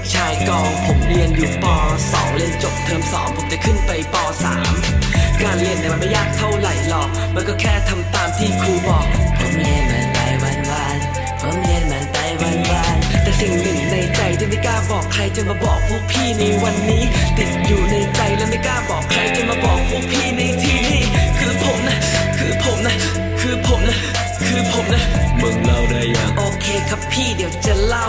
กชายกอง ผมเรียนอยู่ป .2 เรียนจบเทอม2 ผมจะขึ้นไปป .3 การเรียนเนี่ยมันไม่ยากเท่าไหร่หรอก มันก็แค่ทำตามที่ครูบอก ผมเรียนมันไปวันวันผมเรียนมันไปวันวันแต่สิ่งหนึ่งในใจจะไม่กล้าบอกใครจะมาบอกพวกพี่ในวันนี้ ติดอยู่ในใจและไม่กล้าบอกใครจะมาบอกพวกพี่ในที่นี้คือผมนะ คือผมนะ คือผมนะ คือผมนะมึงเล่าได้ยังโอเคครับพี่เดี๋ยวจะเล่า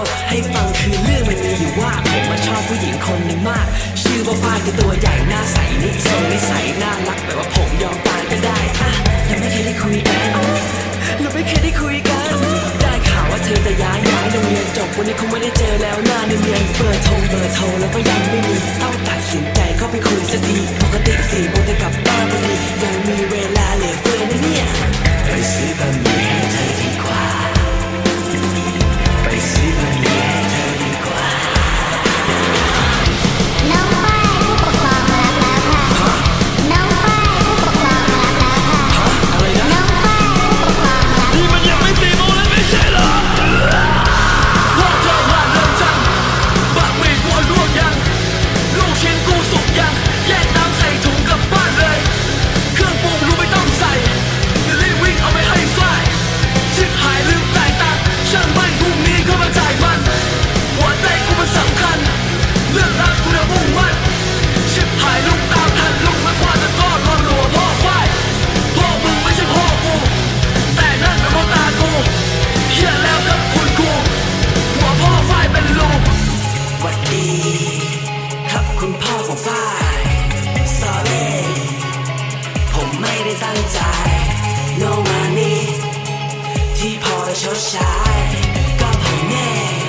มันมีอยู่ว่าผมมาชอบผู้หญิงคนหนึ่งมาก ชื่อว่าฝ้ายคือตัวใหญ่หน้าใสนิสัยนิสัยน่ารักแบบว่าผมยอมตายก็ได้อะยังไม่เคยได้คุยกันเราไม่เคยได้คุยกัน ได้ข่าวว่าเธอจะย้ายย้ายโรงเรียนจบวันนี้คงไม่ได้เจอแล้วหน้าเนียนเบอร์โทรเบอร์โทรแล้วก็ยังไม่มี ตั้งใจ no money ที่พอจะชดใช้ก็ผมแน่